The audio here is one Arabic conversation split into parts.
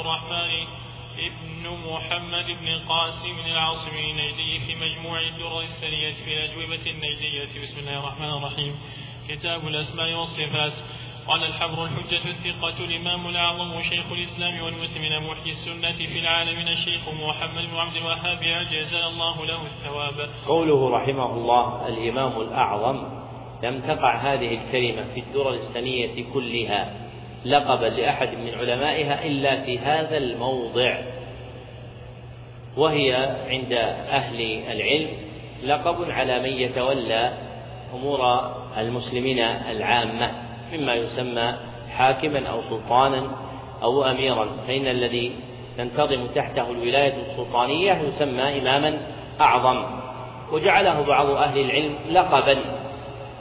الرحمن ابن محمد بن قاسم العاصمي النجدي في مجموع الدر السنية في الأجوبة النجدية. بسم الله الرحمن الرحيم. كتاب الأسماء والصفات. قال الحبر الحجة الثقة الإمام الأعظم شيخ الإسلام والمسلمين محيي السنة في العالمين الشيخ محمد بن عبد الوهاب. جزا الله له الثواب. قوله رحمه الله الإمام الأعظم لم تقع هذه الكلمة في الدرر السنية كلها. لقبا لأحد من علمائها إلا في هذا الموضع. وهي عند أهل العلم لقب على من يتولى أمور المسلمين العامة مما يسمى حاكما أو سلطانا أو أميرا. فإن الذي تنتظم تحته الولاية السلطانية يسمى إماما أعظم. وجعله بعض أهل العلم لقبا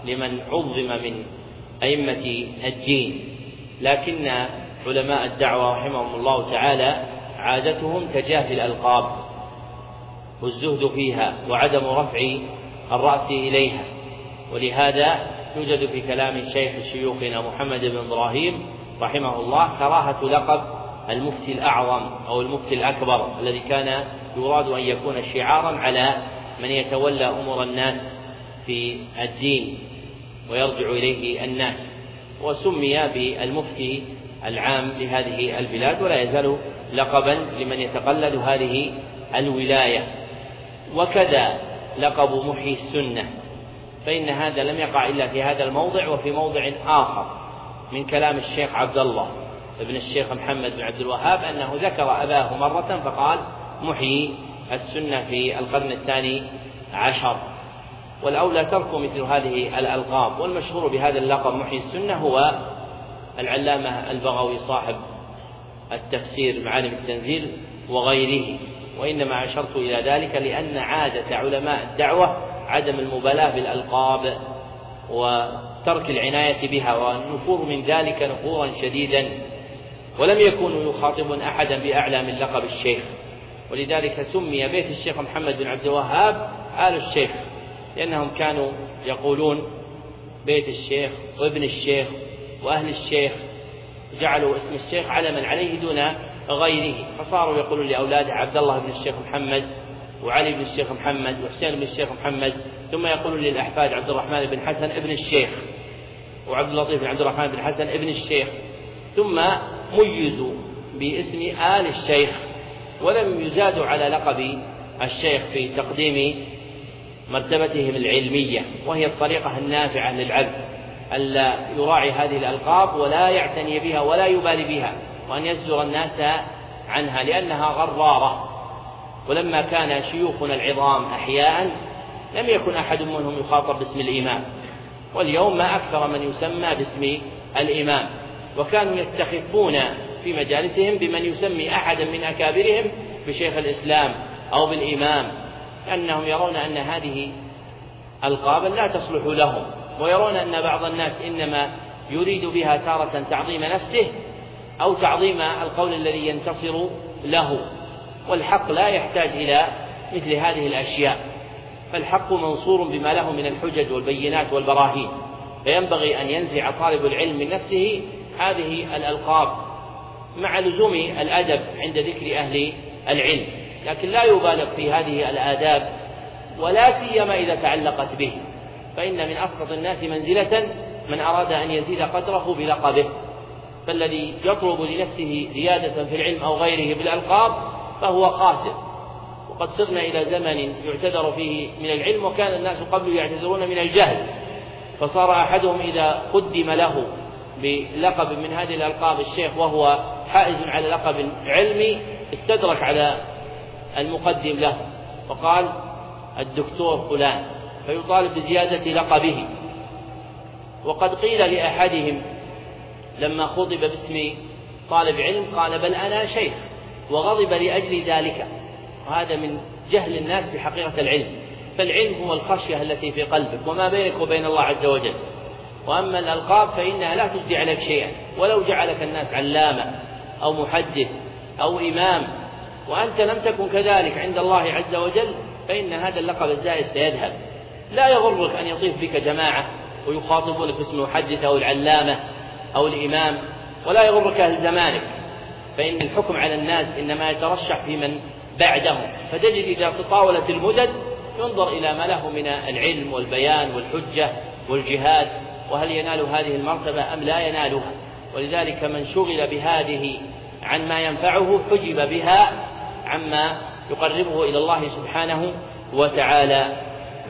لمن عظم من أئمة الدين. لكن علماء الدعوة رحمهم الله تعالى عادتهم تجاهل الألقاب والزهد فيها وعدم رفع الرأس إليها. ولهذا يوجد في كلام الشيخ شيوخنا محمد بن إبراهيم رحمه الله كراهة لقب المفتي الأعظم أو المفتي الأكبر الذي كان يراد أن يكون شعارا على من يتولى أمور الناس في الدين ويرجع إليه الناس. وسمي بالمفتي العام لهذه البلاد ولا يزال لقبا لمن يتقلد هذه الولاية. وكذا لقب محيي السنة فإن هذا لم يقع إلا في هذا الموضع وفي موضع آخر من كلام الشيخ عبد الله ابن الشيخ محمد بن عبد الوهاب أنه ذكر أباه مرة فقال محيي السنة في القرن الثاني عشر. والأولى ترك مثل هذه الألقاب والمشهور بهذا اللقب محيي السنة هو العلامة البغوي صاحب التفسير معالم التنزيل وغيره. وإنما أشرت إلى ذلك لأن عادة علماء الدعوة عدم المبالاة بالألقاب وترك العناية بها والنفور من ذلك نفورا شديدا. ولم يكونوا يخاطبون أحدا بأعلى من لقب الشيخ. ولذلك سمي بيت الشيخ محمد بن عبد الوهاب آل الشيخ. لأنهم كانوا يقولون بيت الشيخ وابن الشيخ وأهل الشيخ جعلوا اسم الشيخ علما عليه دون غيره. فصاروا يقولون لأولاده عبد الله بن الشيخ محمد وعلي بن الشيخ محمد وحسين بن الشيخ محمد ثم يقول للأحفاد عبد الرحمن بن حسن ابن الشيخ وعبد اللطيف بن عبد الرحمن بن حسن ابن الشيخ. ثم ميزوا باسم آل الشيخ ولم يزادوا على لقب الشيخ في تقديم مرتبتهم العلمية وهي الطريقة النافعة للعبد ألا يراعي هذه الألقاب ولا يعتني بها ولا يبالي بها وأن يزجر الناس عنها لأنها غرارة. ولما كان شيوخنا العظام أحياء لم يكن أحد منهم يخاطب باسم الإمام واليوم ما أكثر من يسمى باسم الإمام. وكانوا يستخفون في مجالسهم بمن يسمي أحدا من أكابرهم بشيخ الإسلام أو بالإمام. لأنهم يرون أن هذه ألقابا لا تصلح لهم ويرون أن بعض الناس إنما يريد بها تارة تعظيم نفسه أو تعظيم القول الذي ينتصر له والحق لا يحتاج إلى مثل هذه الأشياء فالحق منصور بما له من الحجج والبينات والبراهين فينبغي أن ينزع طالب العلم من نفسه هذه الألقاب مع لزوم الأدب عند ذكر أهل العلم. لكن لا يبالغ في هذه الآداب ولا سيما إذا تعلقت به فإن من أسقط الناس منزلة من أراد أن يزيد قدره بلقبه. فالذي يطلب لنفسه زيادة في العلم أو غيره بالألقاب فهو قاسر وقد صرنا إلى زمن يعتذر فيه من العلم وكان الناس قبل يعتذرون من الجهل. فصار أحدهم إذا قدم له بلقب من هذه الألقاب الشيخ وهو حائز على لقب علمي استدرك على المقدم له وقال الدكتور فلان فيطالب بزيادة لقبه. وقد قيل لأحدهم لما خطب باسم طالب علم قال بل أنا شيخ وغضب لأجل ذلك. وهذا من جهل الناس بحقيقة العلم. فالعلم هو الخشية التي في قلبك وما بينك وبين الله عز وجل. وأما الألقاب فإنها لا تجدي عليك شيئا. ولو جعلك الناس علامة أو محدث أو إمام وأنت لم تكن كذلك عند الله عز وجل فإن هذا اللقب الزائد سيذهب. لا يغرك أن يطيف بك جماعة ويخاطبونك باسم المحدث أو العلامة أو الإمام ولا يغرك أهل زمانك. فإن الحكم على الناس إنما يترشح في من بعدهم. فتجد إذا تطاولت المدد ينظر إلى ما له من العلم والبيان والحجة والجهاد وهل ينال هذه المرتبة أم لا ينالها. ولذلك من شغل بهذه عن ما ينفعه حجب بها عما يقربه إلى الله سبحانه وتعالى.